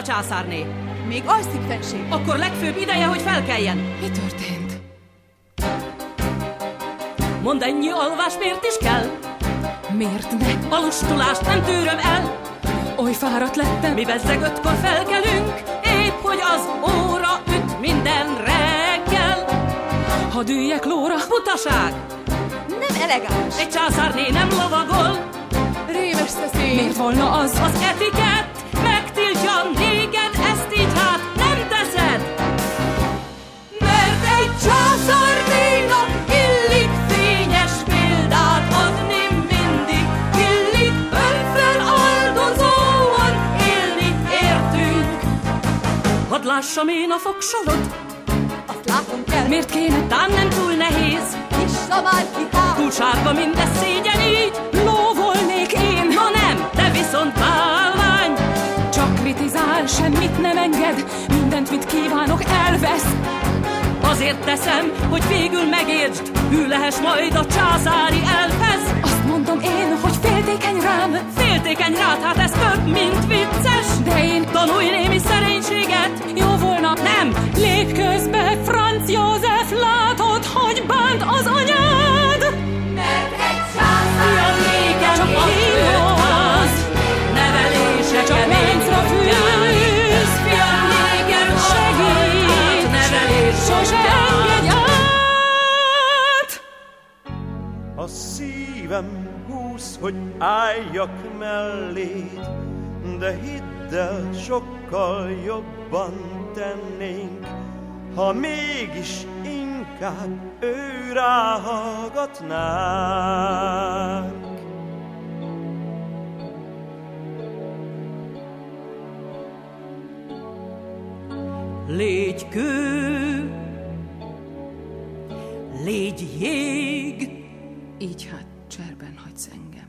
a császárné? Még alszik fenség. Akkor legfőbb ideje, hogy felkeljen. Mi történt? Mondd, ennyi alvás miért is kell? Miért ne? Alustulást nem tűröm el. Oly fáradt lettem. Mi bezzeg ötkor felkelünk, épp hogy az óra üt minden reggel. Ha üljek lóra. Butaság! Nem elegáns. Egy császárné nem lovagol. Rémes szeszély. Miért volna az? Az etikett Hadd lássam én a fogsorod, Azt látom kell. miért kéne, tán nem túl nehéz. Kis szabály kihál. Túl sárga mindez szégyen így, lóvolnék én. Na nem, te viszont bálvány. Csak kritizál, semmit nem enged. Mindent, mit kívánok, elvesz. Azért teszem, hogy végül megértsd, hű lehess majd a császári elfez. Azt mondom én, hogy féltékeny rám. Féltékeny rád, hát ez több, mint vicces. Szívem húz, hogy álljak melléd, de hidd el, sokkal jobban tennénk, ha mégis inkább ő ráhallgatnánk. Légy kő, légy jég, Így hát cserben hagysz engem.